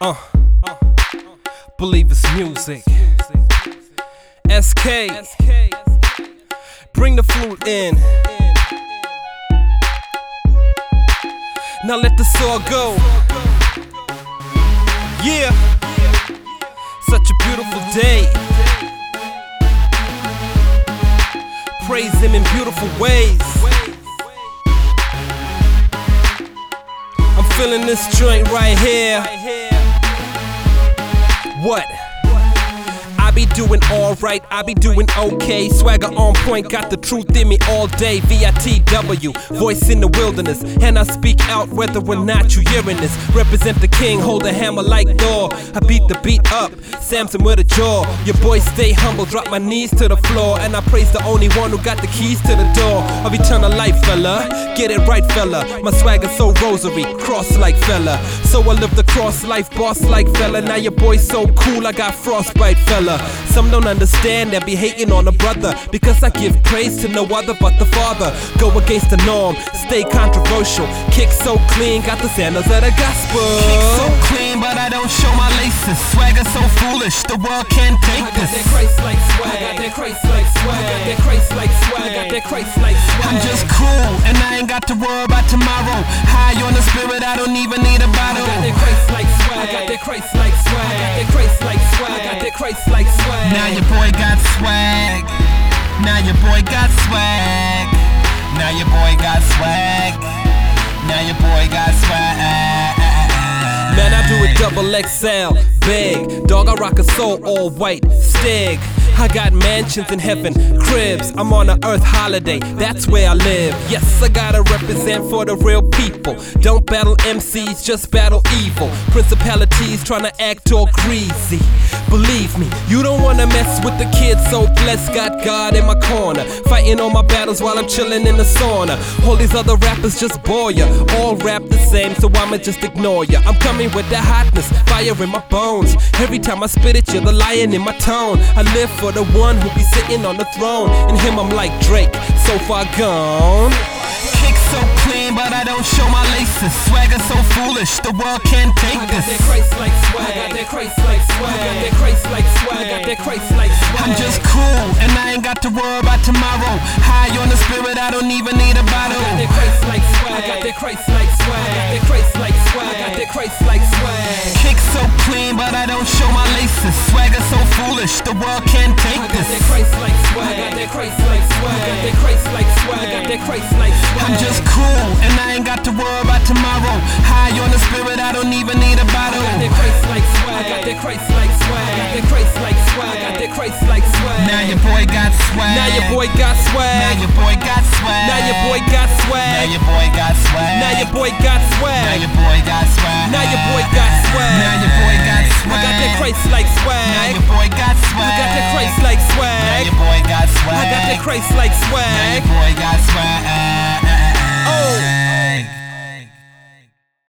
Uh, believe it's music. SK, bring the flute in. Now let the saw go. Yeah, such a beautiful day. Praise Him in beautiful ways. I'm feeling this joint right here. What? Be doing alright, I be doing okay. Swagger on point, got the truth in me all day. VITW, voice in the wilderness. And I speak out whether or not you hearing this. Represent the king, hold a hammer like Thor. I beat the beat up, Samson with a jaw. Your boy stay humble, drop my knees to the floor. And I praise the only one who got the keys to the door of eternal life, fella. Get it right, fella. My swagger so rosary, cross like fella. So I live the cross life, boss like fella. Now your boy so cool, I got frostbite, fella. Some don't understand and be hating on a brother because I give praise to no other but the Father. Go against the norm, stay controversial. Kick so clean, got the sandals of the gospel. Kick so clean, but I don't show my laces. Swagger so foolish, the world can't take I got this. that Christ like swag, got that Christ like swag, got that Christ like swag, got that Christ like swag. I'm just cool, and I ain't got to worry about tomorrow. High on the spirit, I don't even need a bottle. I got that Christ like swag, got that Christ like swag, got that Christ like swag, got that Christ like swag. Boy got swag. Now your boy got swag. Now your boy got swag. Now your boy got swag. Man, I do it double XL, big. Dog, I rock a soul all white, stig. I got mansions in heaven, cribs. I'm on a earth holiday, that's where I live. Yes, I gotta represent for the real people. Don't battle MCs, just battle evil. Principalities trying to act all greasy. Believe me, you don't wanna mess with the kids, so blessed. Got God in my corner, fighting all my battles while I'm chilling in the sauna. All these other rappers just bore ya, all rap the same, so I'ma just ignore ya. I'm coming with the hotness, fire in my bones. Every time I spit it, you're the lion in my tone. I live for the one who be sitting on the throne. In him, I'm like Drake, so far gone. Kick so clean, but I don't show my laces. Swagger so foolish, the world can't take Got that this. Christ like swag, got that Christ like swag, got that Christ like swag, got that Christ like swag. I'm just cool, and I ain't got to worry about tomorrow. High on the spirit, I don't even need a bottle. I Got that Christ like swag, I got that Christ like swag, I got that Christ like swag, I got that Christ like my. Swagger so foolish, the world can't take this. I Got that. Christ like swag, I got that Christ like swag, I got that Christ like swag, I got that Christ like swag. I'm just cool, and I ain't got to worry about tomorrow. High on the spirit, I don't even need a bottle. Got that Christ like swag, got that Christ like swag, got that Christ like swag, got that Christ like swag. Now your boy got swag. Now your boy got swag. Now your boy got swag. Now your boy got Now swag. your boy got swag. Now your boy got Now your boy got swag. Now your boy got swag. Christ like swag. Now your boy got swag. I got that Christ like swag. Now your boy got swag. I got that Christ like swag. Now your boy got swag.